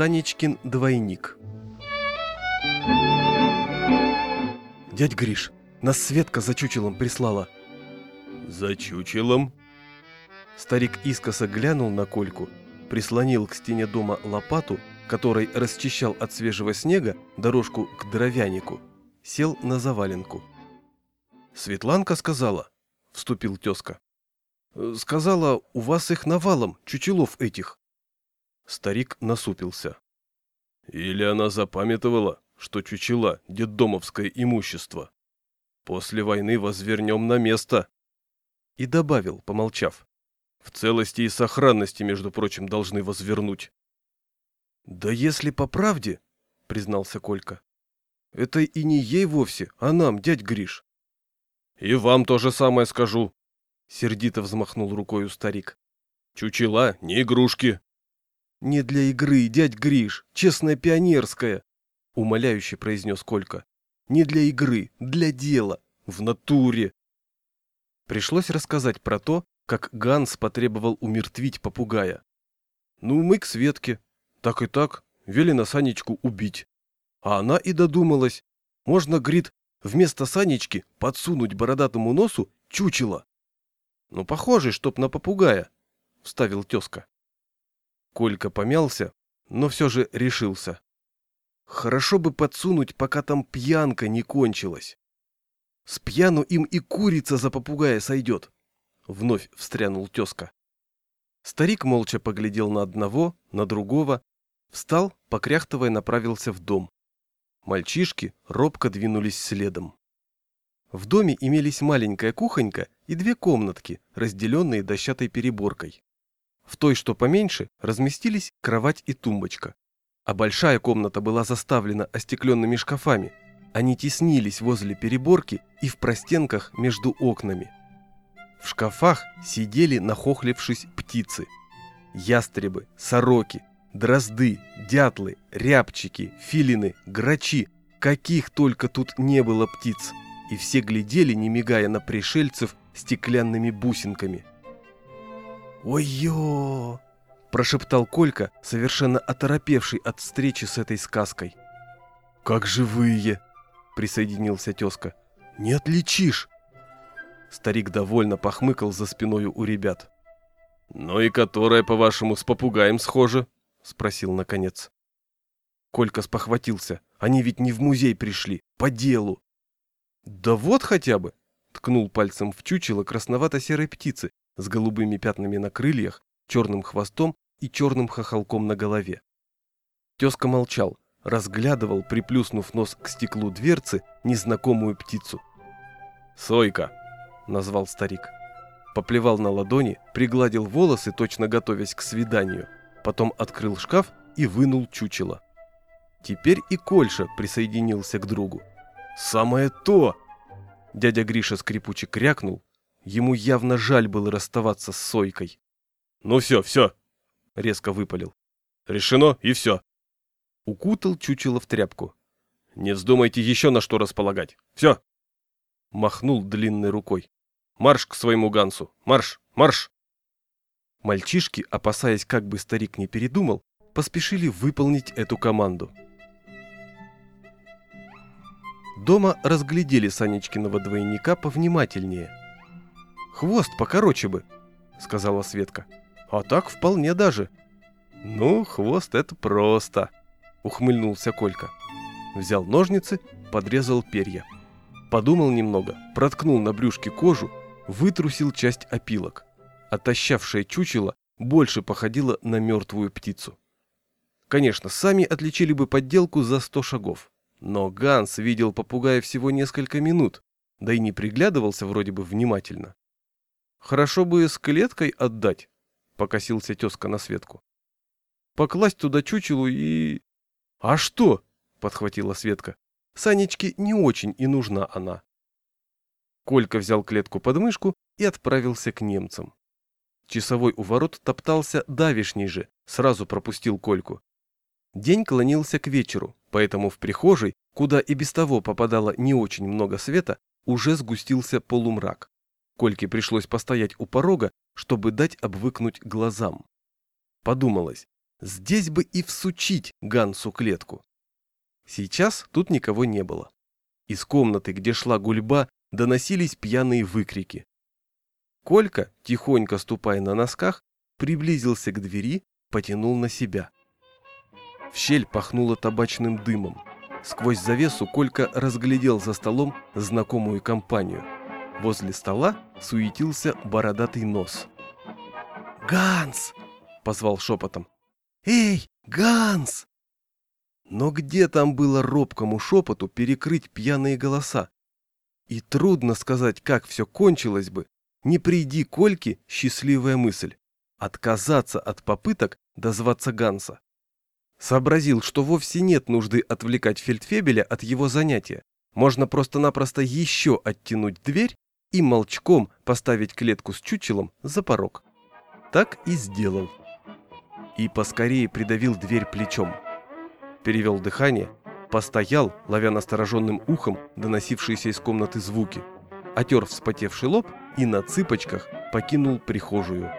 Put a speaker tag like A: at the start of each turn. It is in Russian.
A: Санечкин двойник. Дядь Гриш, нас Светка за чучелом прислала.
B: За чучелом?
A: Старик искоса глянул на Кольку, прислонил к стене дома лопату, которой расчищал от свежего снега дорожку к дровянику, сел на заваленку. «Светланка сказала», — вступил тезка. «Сказала, у вас их навалом, чучелов этих». Старик насупился.
B: Или она запамятовала, что чучела – детдомовское имущество. После войны возвернем на место.
A: И добавил, помолчав.
B: В целости и сохранности, между прочим, должны возвернуть.
A: Да если по правде, признался Колька, это и не ей вовсе, а нам, дядь Гриш.
B: И вам то же самое скажу,
A: сердито взмахнул рукой старик.
B: Чучела не игрушки.
A: Не для игры, дядь Гриш, честная пионерская, умоляюще произнес Колька. Не для игры, для дела, в натуре. Пришлось рассказать про то, как Ганс потребовал умертвить попугая. Ну, мы к Светке. Так и так, велено Санечку убить. А она и додумалась. Можно, грит, вместо Санечки подсунуть бородатому носу чучело. Ну, похоже, чтоб на попугая, вставил тезка. Колька помялся, но все же решился. Хорошо бы подсунуть, пока там пьянка не кончилась. С пьяну им и курица за попугая сойдет. Вновь встрянул тезка. Старик молча поглядел на одного, на другого, встал, покряхтывая, направился в дом. Мальчишки робко двинулись следом. В доме имелись маленькая кухонька и две комнатки, разделенные дощатой переборкой. В той, что поменьше, разместились кровать и тумбочка. А большая комната была заставлена остекленными шкафами. Они теснились возле переборки и в простенках между окнами. В шкафах сидели, нахохлившись, птицы. Ястребы, сороки, дрозды, дятлы, рябчики, филины, грачи. Каких только тут не было птиц. И все глядели, не мигая на пришельцев, стеклянными бусинками. «Ой-ё!» – прошептал Колька, совершенно оторопевший от встречи с этой сказкой. «Как живые!» – присоединился тезка. «Не отличишь!» Старик довольно похмыкал за спиною у ребят.
B: «Ну и которая, по-вашему, с попугаем схожа?» – спросил наконец.
A: Колька спохватился. Они ведь не в музей пришли, по делу. «Да вот хотя бы!» – ткнул пальцем в чучело красновато-серой птицы с голубыми пятнами на крыльях, черным хвостом и черным хохолком на голове. Тезка молчал, разглядывал, приплюснув нос к стеклу дверцы, незнакомую птицу.
B: «Сойка!» – назвал старик. Поплевал на ладони, пригладил волосы, точно готовясь к свиданию. Потом открыл шкаф и вынул чучело. Теперь и Кольша присоединился к другу. «Самое то!» Дядя Гриша скрипуче крякнул. Ему явно жаль было расставаться с Сойкой. «Ну все, все!» — резко выпалил. «Решено, и все!» Укутал чучело в тряпку. «Не вздумайте еще на что располагать! Все!» Махнул длинной рукой. «Марш к своему Гансу! Марш! Марш!»
A: Мальчишки, опасаясь, как бы старик не передумал, поспешили выполнить эту команду. Дома разглядели Санечкиного двойника повнимательнее. «Хвост покороче бы», — сказала Светка. «А так вполне даже». «Ну, хвост это просто», — ухмыльнулся Колька. Взял ножницы, подрезал перья. Подумал немного, проткнул на брюшке кожу, вытрусил часть опилок. Отощавшее чучело больше походило на мертвую птицу. Конечно, сами отличили бы подделку за сто шагов. Но Ганс видел попугая всего несколько минут, да и не приглядывался вроде бы внимательно. Хорошо бы с клеткой отдать, покосился тезка на Светку. Покласть туда чучелу и... А что? подхватила Светка. Санечке не очень и нужна она. Колька взял клетку под мышку и отправился к немцам. Часовой у ворот топтался давишней же, сразу пропустил Кольку. День клонился к вечеру, поэтому в прихожей, куда и без того попадало не очень много света, уже сгустился полумрак. Кольке пришлось постоять у порога, чтобы дать обвыкнуть глазам. Подумалось, Здесь бы и всучить Гансу клетку. Сейчас тут никого не было. Из комнаты, где шла гульба, доносились пьяные выкрики. Колька, тихонько ступая на носках, приблизился к двери, потянул на себя. В щель пахнуло табачным дымом. Сквозь завесу Колька разглядел за столом знакомую компанию. Возле стола суетился бородатый нос. «Ганс!» — позвал шепотом. «Эй, Ганс!» Но где там было робкому шепоту перекрыть пьяные голоса? И трудно сказать, как все кончилось бы, не приди Кольке счастливая мысль – отказаться от попыток дозваться Ганса. Сообразил, что вовсе нет нужды отвлекать Фельдфебеля от его занятия. Можно просто-напросто еще оттянуть дверь и молчком поставить клетку с чучелом за порог. Так и сделал. И поскорее придавил дверь плечом. Перевел дыхание, постоял, ловя настороженным ухом доносившиеся из комнаты звуки, отер вспотевший лоб и на цыпочках покинул прихожую.